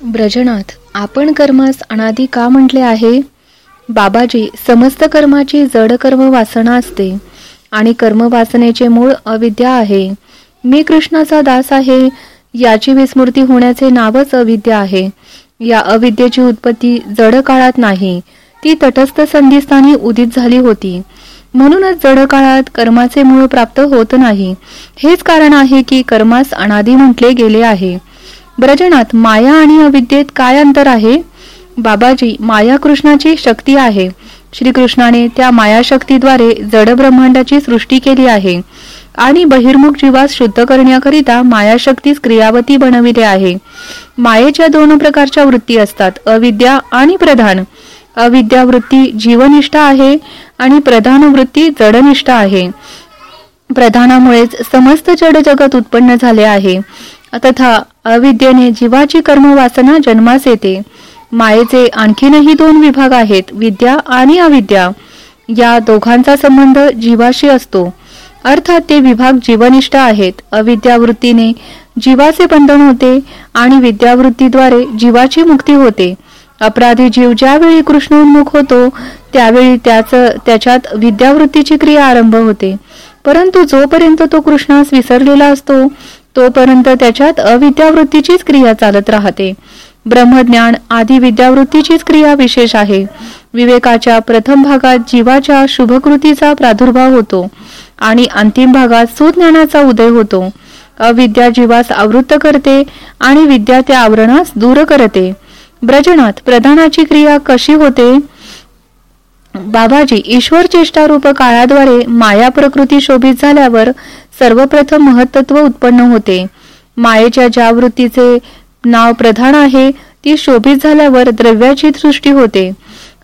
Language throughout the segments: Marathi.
ब्रजनाथ आपण कर्मास अनादी का म्हटले आहे? बाबाजी समस्त कर्माची जड कर्म वासना असते आणि कर्मवासनेचे मूळ अविद्या आहे. मी कृष्णाचा दास आहे याची विस्मृती होण्याचे नावच अविद्या आहे. या अविद्येची उत्पत्ती जड काळात नाही ती तटस्थ संधिस्थानी उदित झाली होती. म्हणूनच जड काळात कर्माचे मूळ प्राप्त होत नाही. हेच कारण आहे की कर्मास अनादी म्हटले गेले आहे. ब्रजनात माया आणि अविद्येत काय अंतर आहे? बाबाजी माया कृष्णाची शक्ती आहे. श्रीकृष्णाने त्या मायाशक्तीद्वारे जड ब्रह्मांडाची सृष्टी केली आहे आणि बहिर्मुख जीवास शुद्ध करण्याकरिता मायाशक्तीस क्रियावती बनविले आहे. मायेच्या दोन प्रकारच्या वृत्ती असतात अविद्या आणि प्रधान. अविद्या वृत्ती जीवनिष्ठ आहे आणि प्रधान वृत्ती जडनिष्ठ आहे. प्रधानामुळेच समस्त जड जगत उत्पन्न झाले आहे. तथा अविद्येने जीवाची कर्मवासना जन्मास येते. मायेचे आणखीनही दोन विभाग आहेत विद्या आणि अविद्या. या दोघांचा संबंध जीवाशी असतो. अर्थात ते विभाग जीवनिष्ठ आहेत. अविद्यावृत्तीने जीवाचे बंधन होते आणि विद्यावृत्तीद्वारे जीवाची मुक्ती होते. अपराधी जीव ज्यावेळी कृष्णोन्मुख होतो त्यावेळी त्याच त्याच्यात विद्यावृत्तीची क्रिया आरंभ होते. परंतु जोपर्यंत तो कृष्णास विसरलेला असतो तोपर्यंत त्याच्यात अविद्यावृत्तीचीच क्रिया चालत राहते. ब्रह्मज्ञान आदी विद्यावृत्तीचीच क्रिया विशेष आहे. विवेकाच्या प्रथम भागात जीवाच्या शुभकृतीचा प्रादुर्भाव होतो आणि अंतिम भागात सुज्ञानाचा उदय होतो. अविद्या जीवास आवृत्त करते आणि विद्या त्या आवरणास दूर करते. ब्रजनात प्रधानाची क्रिया कशी होते? बाबाजी ईश्वर चेष्टारूप काळाद्वारे माया प्रकृती शोभित झाल्यावर सर्वप्रथम महत्त्व उत्पन्न होते. मायेच्या ज्या वृत्तीचे नाव प्रधान आहे ती शोभित झाल्यावर द्रव्याची सृष्टी होते.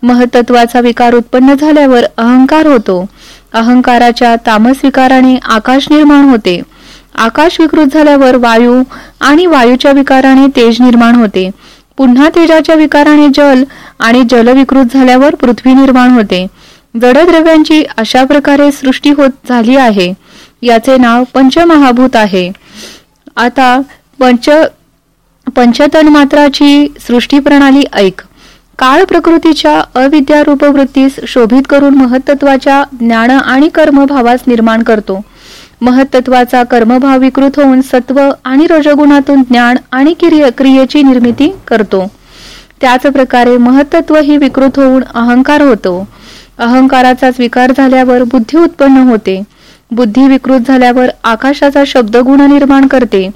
महत्त्वाचा विकार उत्पन्न झाल्यावर अहंकार होतो. अहंकाराच्या तामस विकाराने आकाश निर्माण होते. आकाश विकृत झाल्यावर वायू आणि वायूच्या विकाराने तेज निर्माण होते. पुन्हा तेजाच्या विकाराने जल आणि जल विकृत झाल्यावर पृथ्वी निर्माण होते. जडद्रव्यांची अशा प्रकारे सृष्टी होत झाली आहे. याचे नाव पंचमहाभूत आहे. आता पंच पंचतन मात्राची सृष्टी प्रणाली ऐक. काळ प्रकृतीच्या अविद्यारूप वृत्तीस शोभित करून महत्त्वाच्या ज्ञान आणि कर्मभावास निर्माण करतो. महत्त्वाचा कर्मभाव विकृत होऊन सत्व आणि रजगुणातून ज्ञान आणि क्रियेची निर्मिती करतो. त्याच प्रकारे महत्त्व ही विकृत होऊन अहंकार होतो. अहंकाराचा विकार झाल्यावर बुद्धी उत्पन्न होते. बुद्धी विकृत झाल्यावर आकाशाचा शब्दगुण निर्माण करते.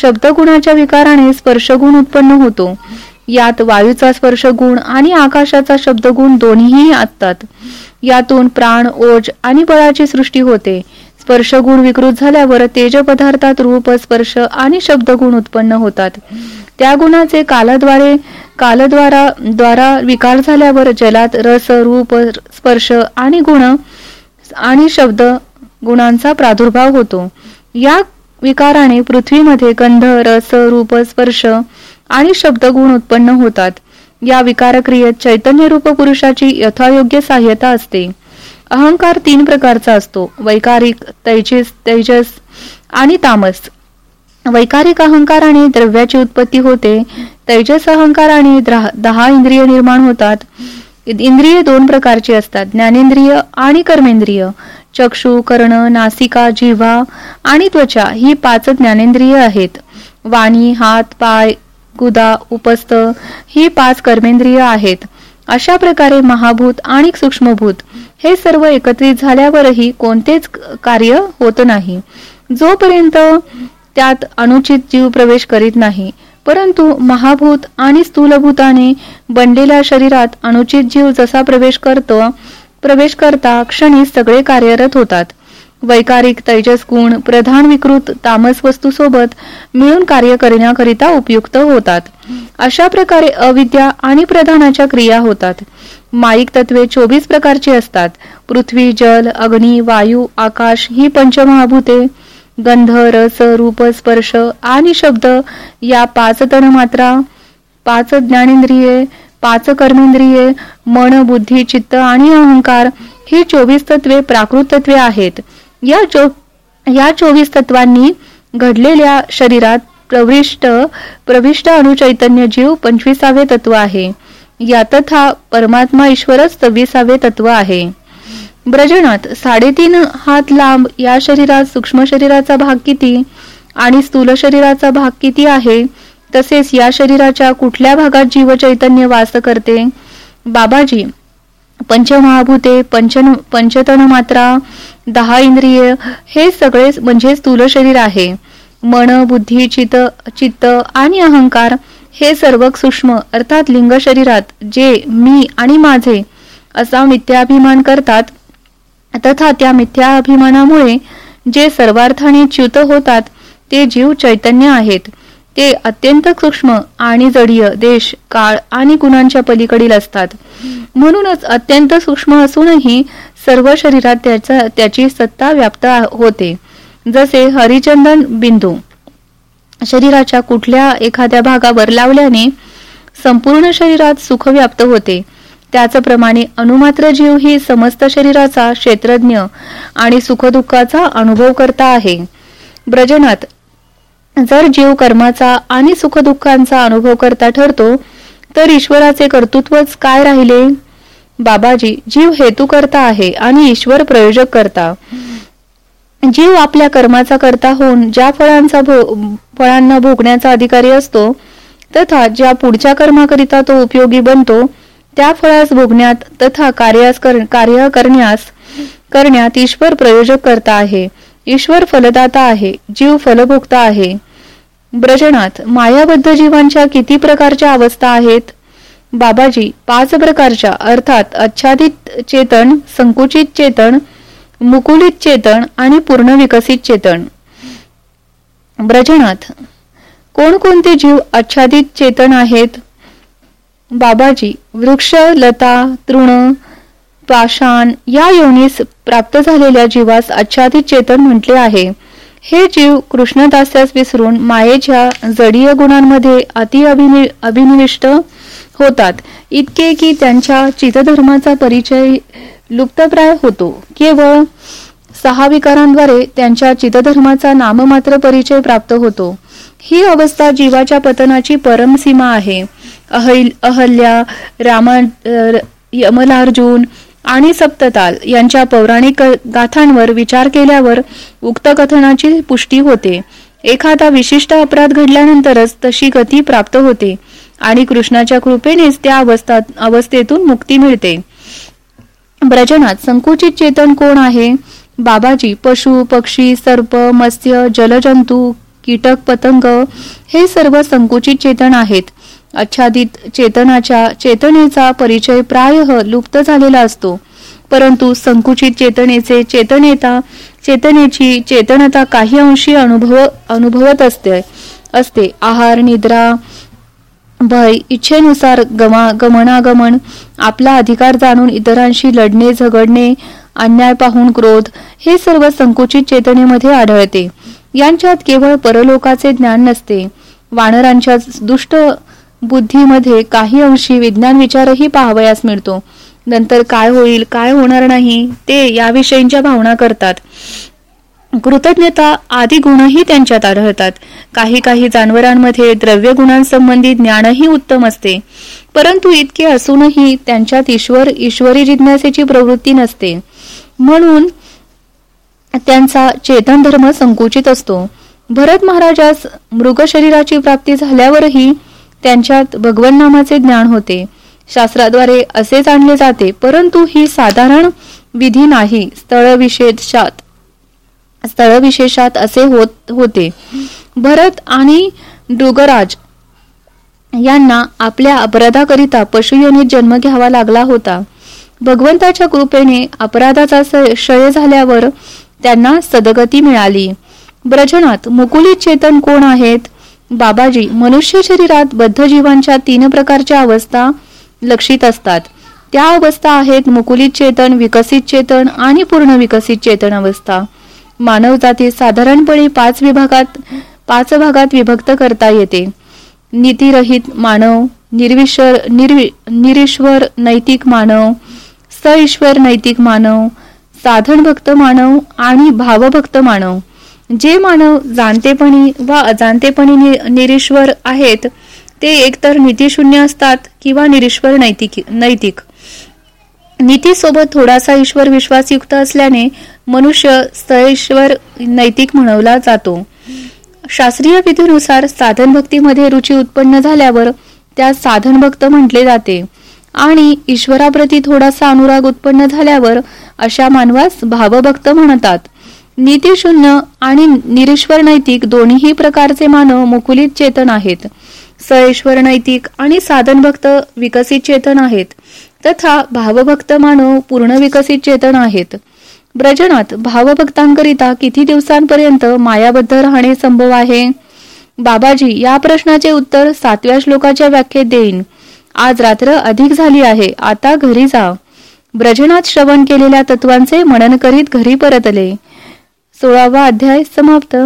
शब्दगुणाच्या विकाराने स्पर्शगुण उत्पन्न होतो. यात वायूचा स्पर्शगुण आणि आकाशाचा शब्दगुण दोन्हीही असतात. यातून प्राण ओज आणि बळाची सृष्टी होते. स्पर्शगुण विकृत झाल्यावर तेज पदार्थात रूप स्पर्श आणि शब्दगुण उत्पन्न होतात. त्या गुणाचे कालाद्वारे कालद्वारा द्वारा विकार झाल्यावर जलात रस रूप स्पर्श आणि गुण आणि शब्द गुणांचा प्रादुर्भाव होतो. या विकाराने पृथ्वीमध्ये गंध रस रूप स्पर्श आणि शब्दगुण उत्पन्न होतात. या विकारक्रियेत चैतन्य रूप पुरुषाची यथायोग्य सहाय्यता असते. अहंकार तीन प्रकारचा असतो. वैकारिक तैजस तेजस आणि तामस. वैकारिक अहंकाराने द्रव्याची उत्पत्ती होते. तैजस अहंकाराने दहा इंद्रिय निर्माण होतात. इंद्रिय दोन प्रकारची असतात. ज्ञानेंद्रिय आणि कर्मेंद्रिय. चक्षु कर्ण नासिका जिव्हा आणि त्वचा ही पाच ज्ञानेंद्रिय आहेत. वाणी हात पाय गुदा उपस्थ ही पाच कर्मेंद्रिय आहेत. अशा प्रकारे महाभूत आणि सूक्ष्मभूत हे सर्व एकत्रित झाल्यावरही कोणतेच कार्य होत नाही. जोपर्यंत त्यात अनुचित जीव प्रवेश करीत नाही परंतु महाभूत आणि स्थूलभूताने बनलेल्या शरीरात अनुचित जीव जसा प्रवेश करतो प्रवेश करता क्षणी सगळे कार्यरत होतात. वैकारिक तैजस गुण प्रधान विकृत तामस वस्तू सोबत मिळून कार्य करण्याकरिता उपयुक्त होतात. अशा प्रकारे अविद्या आणि प्रधानाच्या क्रिया होतात. माईक तत्वे चोवीस प्रकारची असतात. पृथ्वी जल अग्नी वायू आकाश ही पंचमहाभूते. गंध रस रूप स्पर्श आणि शब्द या पाच तणमात्रा पाच ज्ञानेंद्रिये पाच कर्मेंद्रिये मन बुद्धी चित्त आणि अहंकार ही चोवीस तत्वे प्राकृत तत्वे आहेत. या चो या चोवीस तत्वांनी घडलेल्या शरीरात प्रविष्ट प्रविष्ट अणुचैतन्य जीव पंचवीसावे तत्व आहे. या तथा परमात्मा ईश्वरच सव्वीसावे तत्व आहे. ब्रजनात साडेतीन हात लांब या शरीरात सूक्ष्म शरीराचा भाग किती आणि स्थूल शरीराचा भाग किती आहे? तसेच या शरीराच्या कुठल्या भागात जीव चैतन्य वास करते? बाबाजी पंचमहाभूते पंचन पंचतन मात्रा दहा इंद्रिय हे सगळे म्हणजे स्थूल शरीर आहे. मन बुद्धी चित चित्त आणि अहंकार हे सर्व सूक्ष्म अर्थात लिंग शरीरात जे मी आणि माझे असा मिथ्याभिमान करतात तथा त्या मिथ्या अभिमानामुळे जे सर्वार्थाने च्युत होतात ते जीव चैतन्य आहेत. ते अत्यंत सूक्ष्म आणि जडीय देश काळ आणि गुणांच्या पलीकडील असतात. म्हणूनच अत्यंत सूक्ष्म असूनही सर्व शरीरात त्याचा त्याची सत्ता व्याप्त होते. जसे हरिचंदन बिंदू शरीराच्या कुठल्या एखाद्या भागावर लावल्याने संपूर्ण शरीरात सुख व्याप्त होते. त्याचप्रमाणे अनुमात्र जीव ही समस्त शरीराचा क्षेत्रज्ञ आणि सुखदुःखाचा अनुभव करता आहे. ब्रजनात जर जीव कर्माचा आणि सुखदुःखांचा अनुभव करता ठरतो तर ईश्वराचे कर्तृत्वच काय राहिले? बाबाजी जीव हेतू करता आहे आणि ईश्वर प्रयोजक करता. जीव आपल्या कर्माचा करता होऊन ज्या फळांचा फळांना भोगण्याचा अधिकारी असतो तथा ज्या पुढच्या कर्माकरिता तो उपयोगी बनतो त्या फळास भोगण्यात तथा कार्यास कार्य करण्यास करण्यात ईश्वर प्रयोजक करता आहे. ईश्वर फलदाता आहे जीव फलभोगता आहे. ब्रजनाथ मायाबद्ध जीवांच्या किती प्रकारच्या अवस्था आहेत? बाबाजी पाच प्रकारच्या अर्थात आच्छादित चेतन संकुचित चेतन मुकुलित चेतन आणि पूर्ण विकसित चेतन. ब्रजनाथ कोणकोणते जीव आच्छादित चेतन आहेत? बाबाजी वृक्ष लता तृण पाषाण या योनीस प्राप्त झालेल्या जीवास आच्छादित चेतन म्हटले आहे. हे जीव कृष्णदास्यास विसरून मायेच्या जडीय गुणांमध्ये अति अभिनिविष्ट होतात. इतके की त्यांच्या चितधर्माचा परिचय लुप्तप्राय होतो. केवळ सहा विकारांद्वारे त्यांच्या चितधर्माचा नाममात्र परिचय प्राप्त होतो. ही अवस्था जीवाच्या पतनाची परमसीमा आहे. अहिल अहल्या रामा यमलार्जुन आणि सप्तताल यांच्या पौराणिक गाथांवर विचार केल्यावर उक्त कथनाची पुष्टी होते. एखादा विशिष्ट अपराध घडल्यानंतरच तशी गती प्राप्त होते आणि कृष्णाच्या कृपेनेच त्या अवस्थात अवस्थेतून मुक्ती मिळते. ब्रजनात संकुचित चेतन कोण आहे? बाबाजी पशु पक्षी सर्प मत्स्य जलजंतू कीटक पतंग हे सर्व संकुचित चेतन आहेत. आच्छादित चेतनाच्या चेतनेचा परिचय प्राय लुप्त झालेला असतो. परंतु संकुचित चेतनेचे चेतनेता चेतनेची चेतनता काही अंशी अनुभव अनुभवत असते असते. आहार निद्रा भय इच्छेनुसार गमा गमनागमन आपला अधिकार जाणून इतरांशी लढणे झगडणे अन्याय पाहून क्रोध हे सर्व संकुचित चेतनेमध्ये आढळते. यांच्यात केवळ परलोकाचे ज्ञान नसते. वानरांच्या दुष्ट बुद्धीमध्ये काही अंशी विज्ञान विचारही पाहावयास मिळतो. नंतर काय होईल काय होणार नाही ते याविषयींच्या भावना करतात. कृतज्ञता आदी गुणही त्यांच्यात आढळतात. काही काही जनावरांमध्ये द्रव्य गुणांसंबंधी ज्ञानही उत्तम असते. परंतु इतके असूनही त्यांच्यात ईश्वर ईश्वरी जिज्ञासेची प्रवृत्ती नसते. म्हणून त्यांचा चेतन धर्म संकुचित असतो. भरत महाराजास मृग शरीराची प्राप्ती झाल्यावरही त्यांच्यात भगवन नामाचे ज्ञान होते. शास्त्राद्वारे असे जाणले जाते परंतु ही साधारण विधी नाही. स्थळ स्थळविशेषात स्थळ विशेषात असे होत होते. भरत आणि डुगराज यांना आपल्या अपराधाकरिता पशुयोनीत जन्म घ्यावा लागला होता. भगवंताच्या कृपेने अपराधाचा क्षय झाल्यावर त्यांना सदगती मिळाली. ब्रजनात मुकुलित चेतन कोण आहेत? बाबाजी मनुष्य शरीरात बद्ध जीवांच्या तीन प्रकारच्या अवस्था लक्षित असतात. त्या अवस्था आहेत मुकुलित चेतन विकसित चेतन आणि पूर्ण विकसित चेतन अवस्था. मानव जाती साधारणपणे पाच विभागात पाच भागात विभक्त करता येते. नीतिरहित मानव निर्विश्वर निर्वि निरीश्वर नैतिक मानव ईश्वर नैतिक मानव साधन भक्त मानव आणि भावभक्त मानव. जे मानव जाणतेपणी वा अजाणतेपणी निरीश्वर आहेत ते एकतर नीतीशून्य असतात किंवा निरीश्वर नैतिक नैतिक. नीतीसोबत थोडासा ईश्वर विश्वासयुक्त असल्याने मनुष्य सईश्वर नैतिक म्हणवला जातो. शास्त्रीय विधीनुसार साधन भक्तीमध्ये रुची उत्पन्न झाल्यावर त्या साधन भक्त म्हटले जाते आणि ईश्वराप्रती थोडासा अनुराग उत्पन्न झाल्यावर अशा मानवास भावभक्त म्हणतात. नीतीशून्य आणि निरीश्वर नैतिक दोन्ही प्रकारचे मानव मुकुलित चेतन आहेत. सईश्वर नैतिक आणि साधन भक्त विकसित चेतन आहेत. तथा भावभक्त मानव पूर्ण विकसित चेतन आहेत. ब्रजनात भावभक्तांकरिता किती दिवसांपर्यंत मायाबद्ध राहणे संभव आहे? बाबाजी या प्रश्नाचे उत्तर सातव्या श्लोकाच्या व्याख्येत देईन. आज रात्र अधिक झाली आहे आता घरी जा. ब्रजनात श्रवण केलेल्या तत्वांचे मनन करीत घरी परतले. सोळावा अध्याय समाप्त.